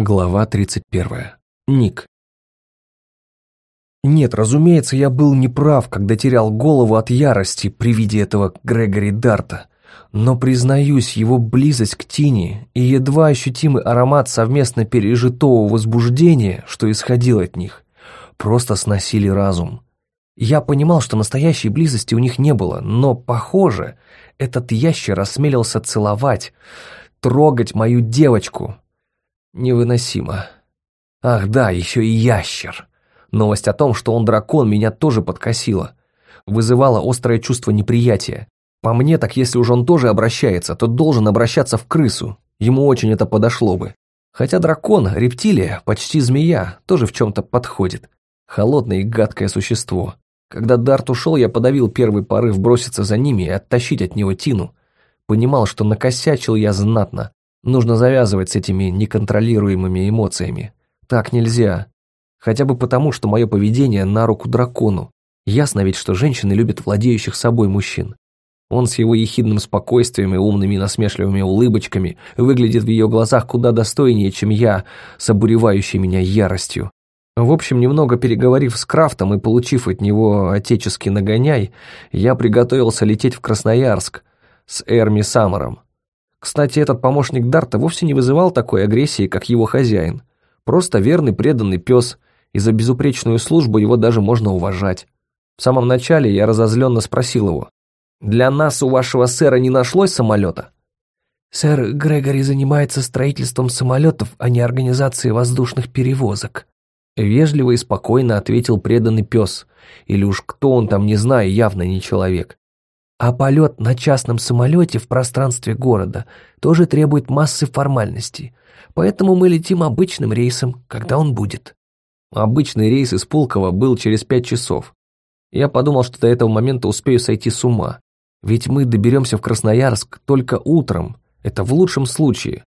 Глава 31. Ник. Нет, разумеется, я был неправ, когда терял голову от ярости при виде этого Грегори Дарта. Но, признаюсь, его близость к Тине и едва ощутимый аромат совместно пережитого возбуждения, что исходил от них, просто сносили разум. Я понимал, что настоящей близости у них не было, но, похоже, этот ящер осмелился целовать, трогать мою девочку, Невыносимо. Ах да, еще и ящер. Новость о том, что он дракон, меня тоже подкосила. Вызывала острое чувство неприятия. По мне, так если уж он тоже обращается, то должен обращаться в крысу. Ему очень это подошло бы. Хотя дракон, рептилия, почти змея, тоже в чем-то подходит. Холодное и гадкое существо. Когда Дарт ушел, я подавил первый порыв броситься за ними и оттащить от него Тину. Понимал, что накосячил я знатно. Нужно завязывать с этими неконтролируемыми эмоциями. Так нельзя. Хотя бы потому, что мое поведение на руку дракону. Ясно ведь, что женщины любят владеющих собой мужчин. Он с его ехидным спокойствием и умными насмешливыми улыбочками выглядит в ее глазах куда достойнее, чем я, с обуревающей меня яростью. В общем, немного переговорив с Крафтом и получив от него отеческий нагоняй, я приготовился лететь в Красноярск с Эрми Саммером. Кстати, этот помощник Дарта вовсе не вызывал такой агрессии, как его хозяин. Просто верный преданный пес, и за безупречную службу его даже можно уважать. В самом начале я разозленно спросил его, «Для нас у вашего сэра не нашлось самолета?» «Сэр Грегори занимается строительством самолетов, а не организацией воздушных перевозок», Вежливо и спокойно ответил преданный пес. Или уж кто он там, не знаю, явно не человек. А полет на частном самолете в пространстве города тоже требует массы формальностей, поэтому мы летим обычным рейсом, когда он будет. Обычный рейс из Пулково был через пять часов. Я подумал, что до этого момента успею сойти с ума. Ведь мы доберемся в Красноярск только утром. Это в лучшем случае.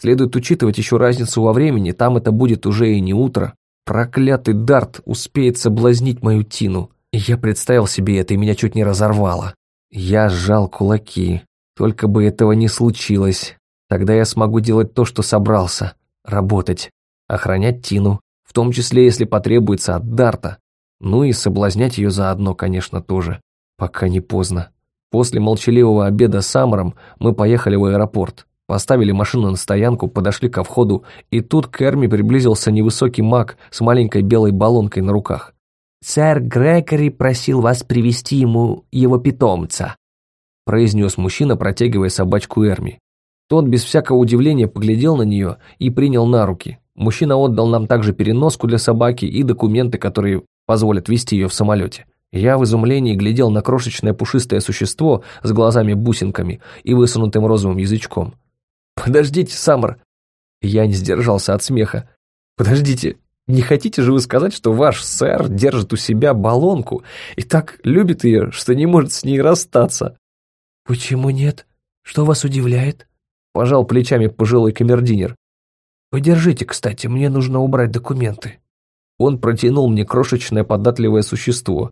Следует учитывать еще разницу во времени, там это будет уже и не утро. Проклятый Дарт успеет соблазнить мою Тину. Я представил себе это, и меня чуть не разорвало. Я сжал кулаки. Только бы этого не случилось. Тогда я смогу делать то, что собрался. Работать. Охранять Тину. В том числе, если потребуется от Дарта. Ну и соблазнять ее заодно, конечно, тоже. Пока не поздно. После молчаливого обеда с Саммером мы поехали в аэропорт. Поставили машину на стоянку, подошли ко входу, и тут к Эрми приблизился невысокий маг с маленькой белой баллонкой на руках. «Сэр Грегори просил вас привести ему его питомца», произнес мужчина, протягивая собачку Эрми. Тот без всякого удивления поглядел на нее и принял на руки. Мужчина отдал нам также переноску для собаки и документы, которые позволят вести ее в самолете. Я в изумлении глядел на крошечное пушистое существо с глазами-бусинками и высунутым розовым язычком. «Подождите, Саммер!» Я не сдержался от смеха. «Подождите, не хотите же вы сказать, что ваш сэр держит у себя баллонку и так любит ее, что не может с ней расстаться?» «Почему нет? Что вас удивляет?» Пожал плечами пожилой камердинер. «Подержите, кстати, мне нужно убрать документы». Он протянул мне крошечное податливое существо.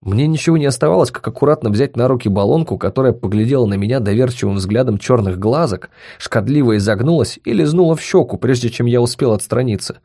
Мне ничего не оставалось, как аккуратно взять на руки баллонку, которая поглядела на меня доверчивым взглядом черных глазок, шкодливо изогнулась и лизнула в щеку, прежде чем я успел отстраниться.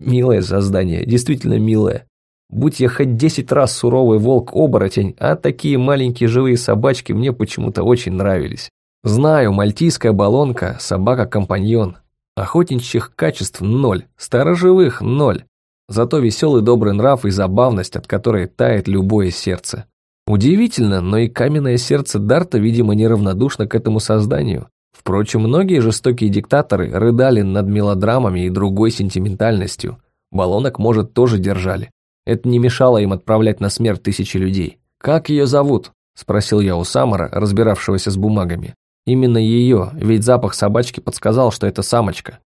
Милое создание, действительно милое. Будь я хоть десять раз суровый волк-оборотень, а такие маленькие живые собачки мне почему-то очень нравились. Знаю, мальтийская баллонка, собака-компаньон. Охотничьих качеств ноль, сторожевых ноль. Зато веселый добрый нрав и забавность, от которой тает любое сердце. Удивительно, но и каменное сердце Дарта, видимо, неравнодушно к этому созданию. Впрочем, многие жестокие диктаторы рыдали над мелодрамами и другой сентиментальностью. Баллонок, может, тоже держали. Это не мешало им отправлять на смерть тысячи людей. «Как ее зовут?» – спросил я у Самара, разбиравшегося с бумагами. Именно ее, ведь запах собачки подсказал, что это самочка.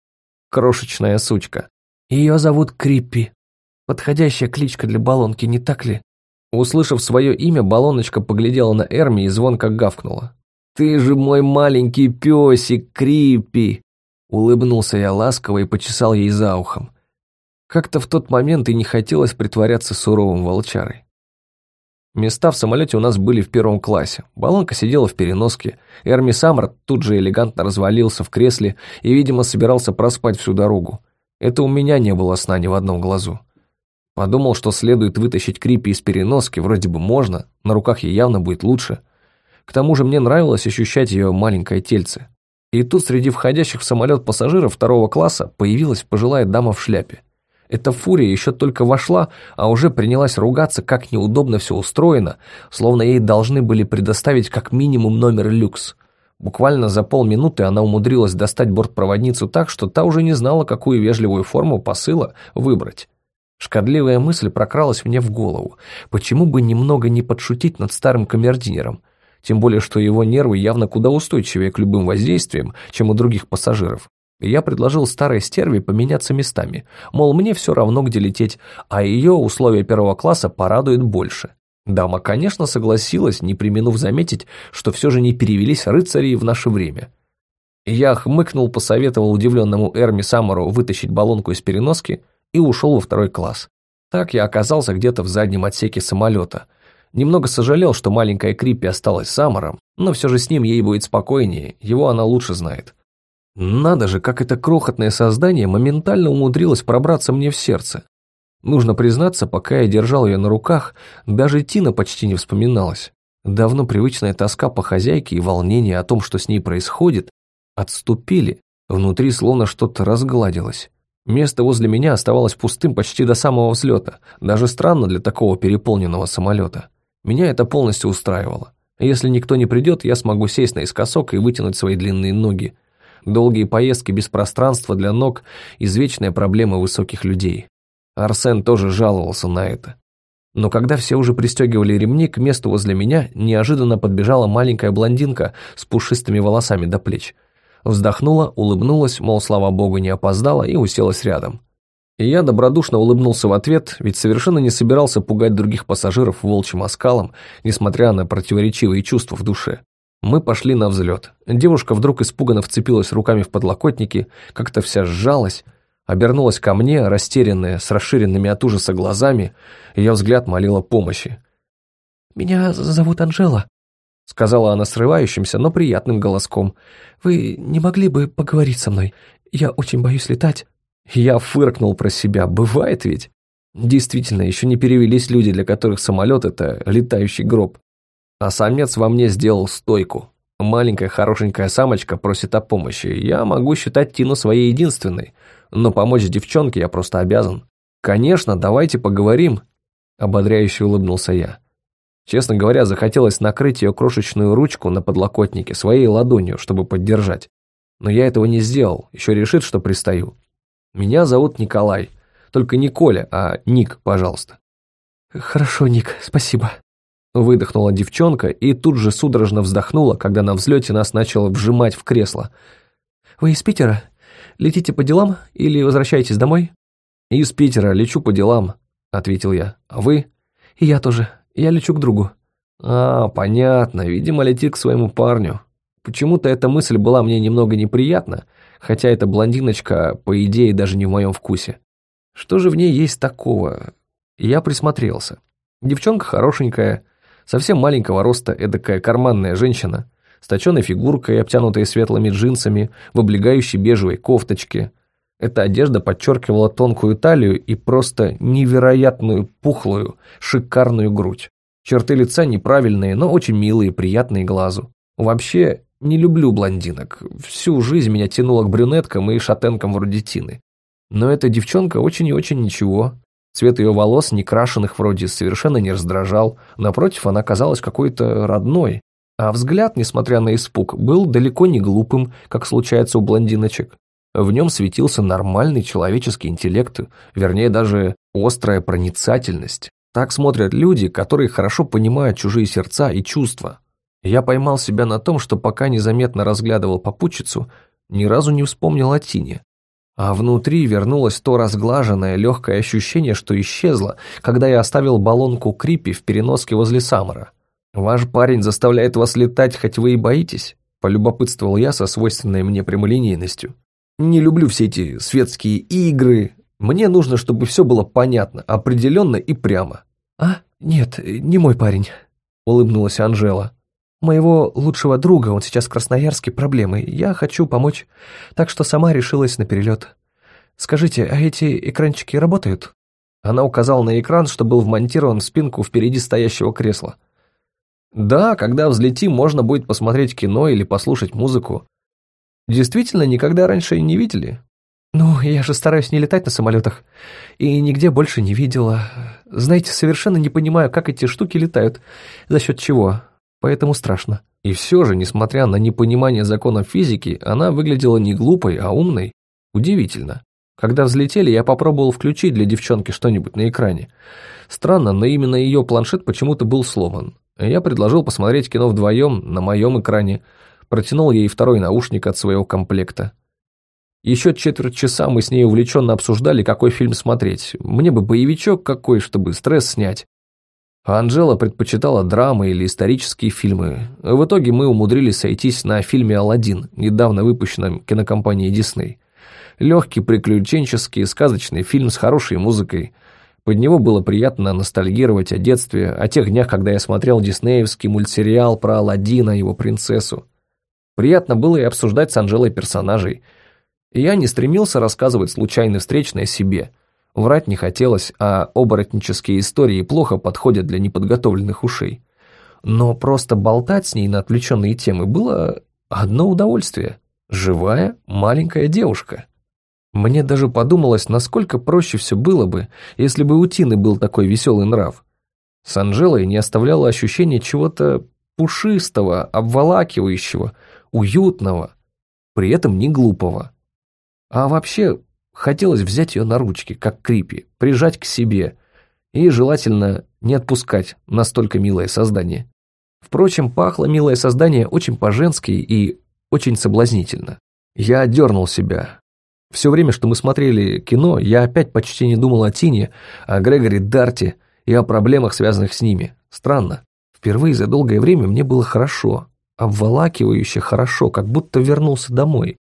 Крошечная сучка. Ее зовут Криппи. Подходящая кличка для баллонки, не так ли? Услышав свое имя, баллоночка поглядела на Эрми и звонко гавкнула. «Ты же мой маленький песик, Крипи!» Улыбнулся я ласково и почесал ей за ухом. Как-то в тот момент и не хотелось притворяться суровым волчарой. Места в самолете у нас были в первом классе. Баллонка сидела в переноске. Эрми Саммер тут же элегантно развалился в кресле и, видимо, собирался проспать всю дорогу. Это у меня не было сна ни в одном глазу. Подумал, что следует вытащить Крипи из переноски, вроде бы можно, на руках ей явно будет лучше. К тому же мне нравилось ощущать ее маленькое тельце. И тут среди входящих в самолет пассажиров второго класса появилась пожилая дама в шляпе. Эта фурия еще только вошла, а уже принялась ругаться, как неудобно все устроено, словно ей должны были предоставить как минимум номер люкс. Буквально за полминуты она умудрилась достать бортпроводницу так, что та уже не знала, какую вежливую форму посыла выбрать. Шкодливая мысль прокралась мне в голову. Почему бы немного не подшутить над старым камердинером? Тем более что его нервы явно куда устойчивее к любым воздействиям, чем у других пассажиров. Я предложил старой стерве поменяться местами, мол, мне все равно, где лететь, а ее условия первого класса порадуют больше. Дама, конечно, согласилась, не применув заметить, что все же не перевелись рыцари в наше время. Я хмыкнул, посоветовал удивленному Эрми Самару вытащить баллонку из переноски и ушел во второй класс. Так я оказался где-то в заднем отсеке самолета – Немного сожалел, что маленькая Криппи осталась с Амором, но все же с ним ей будет спокойнее, его она лучше знает. Надо же, как это крохотное создание моментально умудрилось пробраться мне в сердце. Нужно признаться, пока я держал ее на руках, даже Тина почти не вспоминалась. Давно привычная тоска по хозяйке и волнение о том, что с ней происходит, отступили, внутри словно что-то разгладилось. Место возле меня оставалось пустым почти до самого взлета, даже странно для такого переполненного самолета. Меня это полностью устраивало. Если никто не придет, я смогу сесть наискосок и вытянуть свои длинные ноги. Долгие поездки без пространства для ног – извечная проблема высоких людей. Арсен тоже жаловался на это. Но когда все уже пристегивали ремни, к месту возле меня неожиданно подбежала маленькая блондинка с пушистыми волосами до плеч. Вздохнула, улыбнулась, мол, слава богу, не опоздала, и уселась рядом. И я добродушно улыбнулся в ответ, ведь совершенно не собирался пугать других пассажиров волчьим оскалом, несмотря на противоречивые чувства в душе. Мы пошли на взлет. Девушка вдруг испуганно вцепилась руками в подлокотники, как-то вся сжалась, обернулась ко мне, растерянная, с расширенными от ужаса глазами, ее взгляд молила помощи. «Меня зовут Анжела», — сказала она срывающимся, но приятным голоском. «Вы не могли бы поговорить со мной? Я очень боюсь летать». Я фыркнул про себя, бывает ведь? Действительно, еще не перевелись люди, для которых самолет – это летающий гроб. А самец во мне сделал стойку. Маленькая хорошенькая самочка просит о помощи. Я могу считать Тину своей единственной, но помочь девчонке я просто обязан. «Конечно, давайте поговорим», – ободряюще улыбнулся я. Честно говоря, захотелось накрыть ее крошечную ручку на подлокотнике своей ладонью, чтобы поддержать. Но я этого не сделал, еще решит, что пристаю. Меня зовут Николай. Только не Коля, а Ник, пожалуйста». «Хорошо, Ник, спасибо». Выдохнула девчонка и тут же судорожно вздохнула, когда на взлете нас начало вжимать в кресло. «Вы из Питера? Летите по делам или возвращаетесь домой?» «Из Питера, лечу по делам», — ответил я. «А вы?» «И я тоже. Я лечу к другу». «А, понятно. Видимо, летит к своему парню. Почему-то эта мысль была мне немного неприятна, хотя эта блондиночка, по идее, даже не в моем вкусе. Что же в ней есть такого? Я присмотрелся. Девчонка хорошенькая, совсем маленького роста, эдакая карманная женщина, с точенной фигуркой, обтянутой светлыми джинсами, в облегающей бежевой кофточке. Эта одежда подчеркивала тонкую талию и просто невероятную, пухлую, шикарную грудь. Черты лица неправильные, но очень милые, приятные глазу. Вообще, не люблю блондинок. Всю жизнь меня тянуло к брюнеткам и шатенкам вроде Тины. Но эта девчонка очень и очень ничего. Цвет ее волос, не крашеных вроде, совершенно не раздражал. Напротив, она казалась какой-то родной. А взгляд, несмотря на испуг, был далеко не глупым, как случается у блондиночек. В нем светился нормальный человеческий интеллект, вернее, даже острая проницательность. Так смотрят люди, которые хорошо понимают чужие сердца и чувства. Я поймал себя на том, что пока незаметно разглядывал попутчицу, ни разу не вспомнил о Тине. А внутри вернулось то разглаженное, легкое ощущение, что исчезло, когда я оставил баллонку Крипи в переноске возле Самара. «Ваш парень заставляет вас летать, хоть вы и боитесь?» – полюбопытствовал я со свойственной мне прямолинейностью. «Не люблю все эти светские игры. Мне нужно, чтобы все было понятно, определенно и прямо». «А? Нет, не мой парень», – улыбнулась Анжела моего лучшего друга, он сейчас в Красноярске, проблемы. Я хочу помочь, так что сама решилась на перелет. Скажите, а эти экранчики работают?» Она указала на экран, что был вмонтирован в спинку впереди стоящего кресла. «Да, когда взлетим, можно будет посмотреть кино или послушать музыку. Действительно, никогда раньше не видели?» «Ну, я же стараюсь не летать на самолетах. И нигде больше не видела. Знаете, совершенно не понимаю, как эти штуки летают. За счет чего. Поэтому страшно». И все же, несмотря на непонимание законов физики, она выглядела не глупой, а умной. Удивительно. Когда взлетели, я попробовал включить для девчонки что-нибудь на экране. Странно, но именно ее планшет почему-то был сломан. Я предложил посмотреть кино вдвоем на моем экране, протянул ей второй наушник от своего комплекта. Еще четверть часа мы с ней увлеченно обсуждали, какой фильм смотреть. Мне бы боевичок какой, чтобы стресс снять. А Анжела предпочитала драмы или исторические фильмы. В итоге мы умудрились сойтись на фильме «Аладдин», недавно выпущенном кинокомпанией «Дисней». Легкий, приключенческий, сказочный фильм с хорошей музыкой. Под него было приятно ностальгировать о детстве, о тех днях, когда я смотрел диснеевский мультсериал про Аладдина и его принцессу. Приятно было и обсуждать с Анжелой персонажей. И я не стремился рассказывать случайно встречное себе. Врать не хотелось, а оборотнические истории плохо подходят для неподготовленных ушей. Но просто болтать с ней на отвлеченные темы было одно удовольствие. Живая маленькая девушка. Мне даже подумалось, насколько проще все было бы, если бы у Тины был такой веселый нрав. С Анжелой не оставляло ощущение чего-то пушистого, обволакивающего, уютного, при этом не глупого. А вообще, хотелось взять ее на ручки, как крипи, прижать к себе и, желательно, не отпускать настолько милое создание. Впрочем, пахло милое создание очень по-женски и очень соблазнительно. Я отдернул себя, все время, что мы смотрели кино, я опять почти не думал о Тине, о Грегоре Дарте и о проблемах, связанных с ними. Странно. Впервые за долгое время мне было хорошо, обволакивающе хорошо, как будто вернулся домой.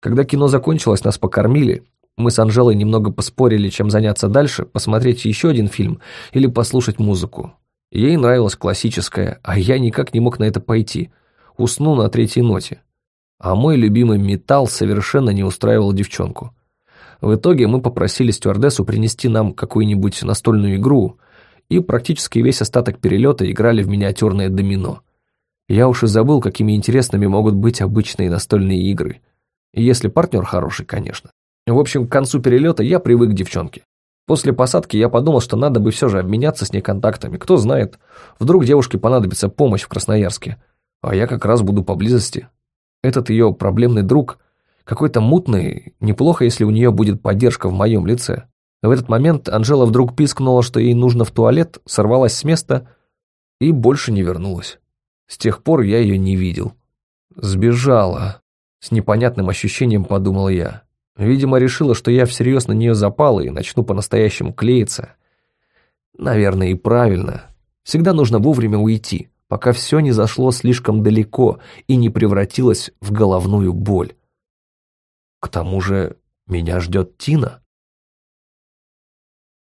Когда кино закончилось, нас покормили. Мы с Анжелой немного поспорили, чем заняться дальше, посмотреть еще один фильм или послушать музыку. Ей нравилась классическая, а я никак не мог на это пойти. Усну на третьей ноте а мой любимый металл совершенно не устраивал девчонку. В итоге мы попросили стюардессу принести нам какую-нибудь настольную игру, и практически весь остаток перелета играли в миниатюрное домино. Я уж и забыл, какими интересными могут быть обычные настольные игры. Если партнер хороший, конечно. В общем, к концу перелета я привык к девчонке. После посадки я подумал, что надо бы все же обменяться с ней контактами. Кто знает, вдруг девушке понадобится помощь в Красноярске. А я как раз буду поблизости. Этот ее проблемный друг какой-то мутный, неплохо, если у нее будет поддержка в моем лице. В этот момент Анжела вдруг пискнула, что ей нужно в туалет, сорвалась с места и больше не вернулась. С тех пор я ее не видел. Сбежала. С непонятным ощущением подумал я. Видимо, решила, что я всерьез на нее запал и начну по-настоящему клеиться. Наверное, и правильно. Всегда нужно вовремя уйти пока все не зашло слишком далеко и не превратилось в головную боль. К тому же меня ждет Тина.